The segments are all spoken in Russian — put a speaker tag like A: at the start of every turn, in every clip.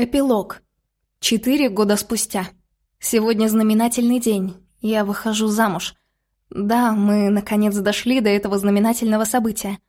A: Эпилог. Четыре года спустя. Сегодня знаменательный день. Я выхожу замуж. Да, мы наконец дошли до этого знаменательного события.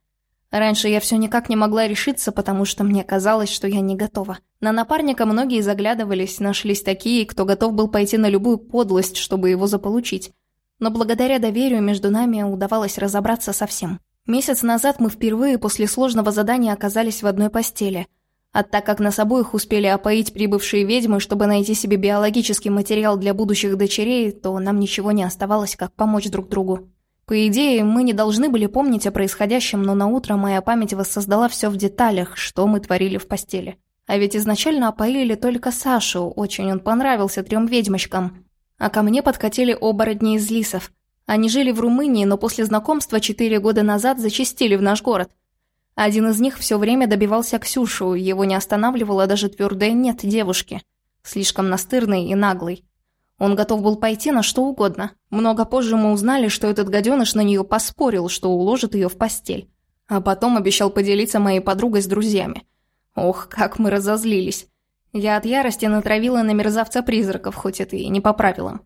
A: Раньше я все никак не могла решиться, потому что мне казалось, что я не готова. На напарника многие заглядывались, нашлись такие, кто готов был пойти на любую подлость, чтобы его заполучить. Но благодаря доверию между нами удавалось разобраться со всем. Месяц назад мы впервые после сложного задания оказались в одной постели – а так как нас обоих успели опоить прибывшие ведьмы, чтобы найти себе биологический материал для будущих дочерей, то нам ничего не оставалось, как помочь друг другу. По идее, мы не должны были помнить о происходящем, но на утро моя память воссоздала все в деталях, что мы творили в постели. А ведь изначально опоили только Сашу, очень он понравился трем ведьмочкам. А ко мне подкатили оборотни из лисов. Они жили в Румынии, но после знакомства четыре года назад зачастили в наш город. Один из них все время добивался Ксюшу, его не останавливало даже твердое «нет» девушки. Слишком настырный и наглый. Он готов был пойти на что угодно. Много позже мы узнали, что этот гаденыш на нее поспорил, что уложит ее в постель. А потом обещал поделиться моей подругой с друзьями. Ох, как мы разозлились. Я от ярости натравила на мерзавца призраков, хоть это и не по правилам.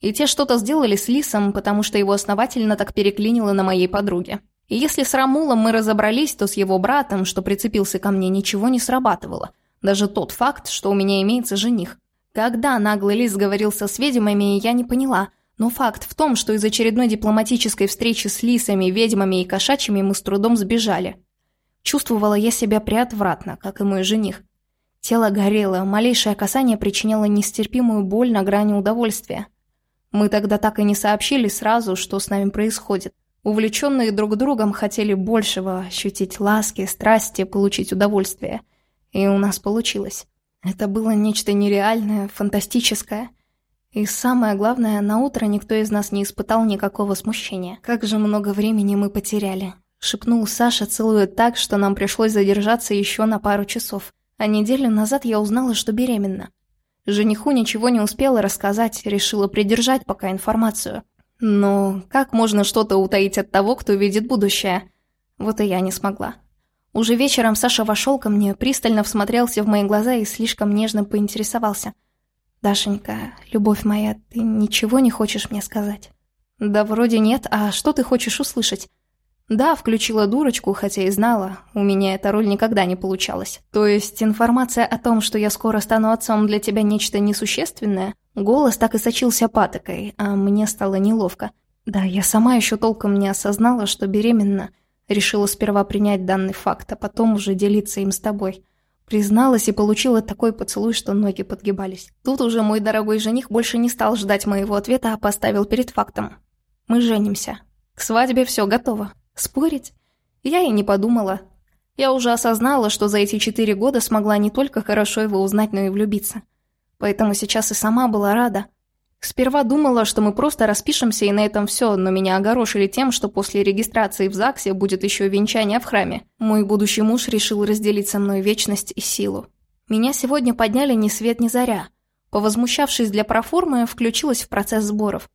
A: И те что-то сделали с Лисом, потому что его основательно так переклинило на моей подруге. И если с Рамулом мы разобрались, то с его братом, что прицепился ко мне, ничего не срабатывало. Даже тот факт, что у меня имеется жених. Когда наглый лис говорился с ведьмами, я не поняла. Но факт в том, что из очередной дипломатической встречи с лисами, ведьмами и кошачьими мы с трудом сбежали. Чувствовала я себя приотвратно, как и мой жених. Тело горело, малейшее касание причиняло нестерпимую боль на грани удовольствия. Мы тогда так и не сообщили сразу, что с нами происходит. Увлеченные друг другом хотели большего, ощутить ласки, страсти, получить удовольствие. И у нас получилось. Это было нечто нереальное, фантастическое. И самое главное, на утро никто из нас не испытал никакого смущения. Как же много времени мы потеряли. Шепнул Саша, целуя так, что нам пришлось задержаться еще на пару часов. А неделю назад я узнала, что беременна. Жениху ничего не успела рассказать, решила придержать пока информацию. Но как можно что-то утаить от того, кто видит будущее? Вот и я не смогла. Уже вечером Саша вошел ко мне, пристально всмотрелся в мои глаза и слишком нежно поинтересовался. «Дашенька, любовь моя, ты ничего не хочешь мне сказать?» «Да вроде нет, а что ты хочешь услышать?» «Да, включила дурочку, хотя и знала, у меня эта роль никогда не получалась. То есть информация о том, что я скоро стану отцом для тебя нечто несущественное?» Голос так и сочился патокой, а мне стало неловко. Да, я сама еще толком не осознала, что беременна. Решила сперва принять данный факт, а потом уже делиться им с тобой. Призналась и получила такой поцелуй, что ноги подгибались. Тут уже мой дорогой жених больше не стал ждать моего ответа, а поставил перед фактом. Мы женимся. К свадьбе все готово. Спорить? Я и не подумала. Я уже осознала, что за эти четыре года смогла не только хорошо его узнать, но и влюбиться поэтому сейчас и сама была рада. Сперва думала, что мы просто распишемся и на этом все, но меня огорошили тем, что после регистрации в ЗАГСе будет еще венчание в храме. Мой будущий муж решил разделить со мной вечность и силу. Меня сегодня подняли ни свет ни заря. Повозмущавшись для проформы, включилась в процесс сборов.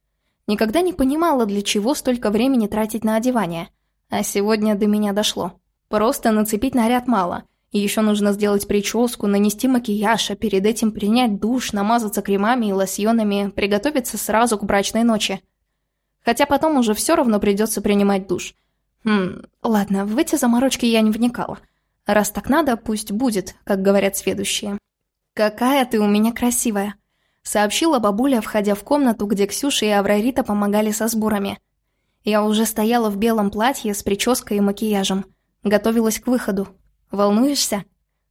A: Никогда не понимала, для чего столько времени тратить на одевание. А сегодня до меня дошло. Просто нацепить наряд мало. И еще нужно сделать прическу, нанести макияж, а перед этим принять душ, намазаться кремами и лосьонами, приготовиться сразу к брачной ночи. Хотя потом уже все равно придется принимать душ. Хм, ладно, в эти заморочки я не вникала. Раз так надо, пусть будет, как говорят следующие. «Какая ты у меня красивая!» Сообщила бабуля, входя в комнату, где Ксюша и Аврарита помогали со сборами. Я уже стояла в белом платье с прической и макияжем. Готовилась к выходу. «Волнуешься?»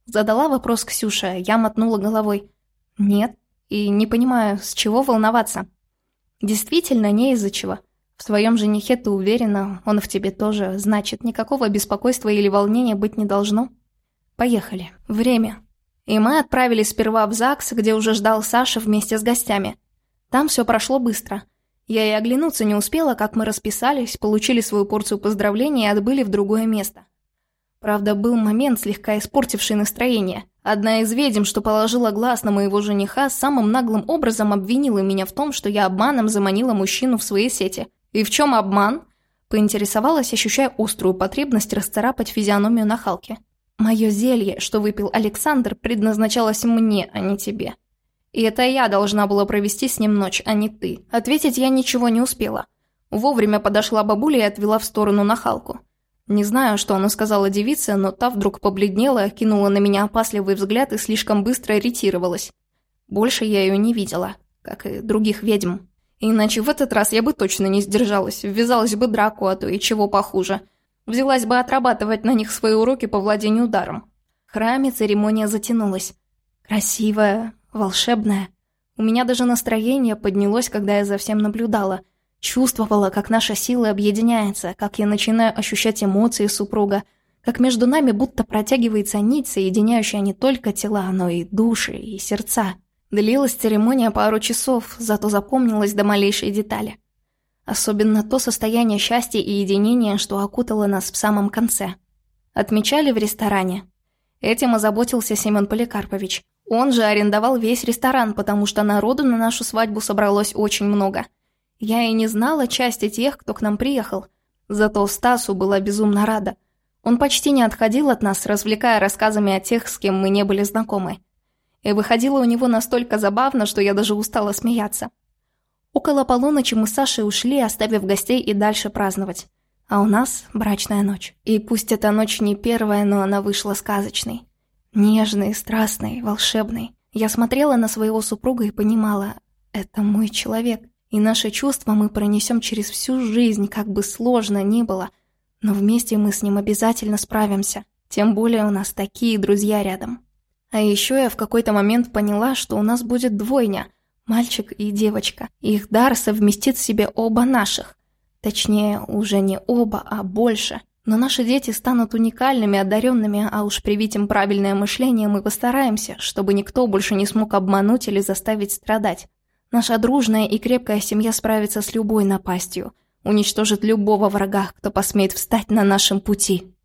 A: Задала вопрос Ксюша, я мотнула головой. «Нет, и не понимаю, с чего волноваться?» «Действительно, не из-за чего. В своем женихе ты уверена, он в тебе тоже, значит, никакого беспокойства или волнения быть не должно. Поехали. Время». И мы отправились сперва в ЗАГС, где уже ждал Саша вместе с гостями. Там все прошло быстро. Я и оглянуться не успела, как мы расписались, получили свою порцию поздравлений и отбыли в другое место. Правда, был момент, слегка испортивший настроение. Одна из ведьм, что положила глаз на моего жениха, самым наглым образом обвинила меня в том, что я обманом заманила мужчину в свои сети. И в чем обман? Поинтересовалась, ощущая острую потребность расцарапать физиономию нахалки. Мое зелье, что выпил Александр, предназначалось мне, а не тебе. И это я должна была провести с ним ночь, а не ты. Ответить я ничего не успела. Вовремя подошла бабуля и отвела в сторону нахалку. Не знаю, что она сказала девице, но та вдруг побледнела, кинула на меня опасливый взгляд и слишком быстро ретировалась. Больше я ее не видела, как и других ведьм. Иначе в этот раз я бы точно не сдержалась, ввязалась бы драку, а то и чего похуже. Взялась бы отрабатывать на них свои уроки по владению даром. В храме церемония затянулась. Красивая, волшебная. У меня даже настроение поднялось, когда я за всем наблюдала. Чувствовала, как наша сила объединяется, как я начинаю ощущать эмоции супруга, как между нами будто протягивается нить, соединяющая не только тела, но и души, и сердца. Длилась церемония пару часов, зато запомнилась до малейшей детали. Особенно то состояние счастья и единения, что окутало нас в самом конце. Отмечали в ресторане. Этим озаботился Семен Поликарпович. Он же арендовал весь ресторан, потому что народу на нашу свадьбу собралось очень много. Я и не знала части тех, кто к нам приехал. Зато Стасу была безумно рада. Он почти не отходил от нас, развлекая рассказами о тех, с кем мы не были знакомы. И выходило у него настолько забавно, что я даже устала смеяться. Около полуночи мы с Сашей ушли, оставив гостей и дальше праздновать. А у нас брачная ночь. И пусть эта ночь не первая, но она вышла сказочной. Нежной, страстной, волшебной. Я смотрела на своего супруга и понимала, это мой человек. И наши чувства мы пронесем через всю жизнь, как бы сложно ни было. Но вместе мы с ним обязательно справимся. Тем более у нас такие друзья рядом. А еще я в какой-то момент поняла, что у нас будет двойня – мальчик и девочка. Их дар совместит в себе оба наших. Точнее, уже не оба, а больше. Но наши дети станут уникальными, одаренными, а уж привить им правильное мышление мы постараемся, чтобы никто больше не смог обмануть или заставить страдать. Наша дружная и крепкая семья справится с любой напастью, уничтожит любого врага, кто посмеет встать на нашем пути.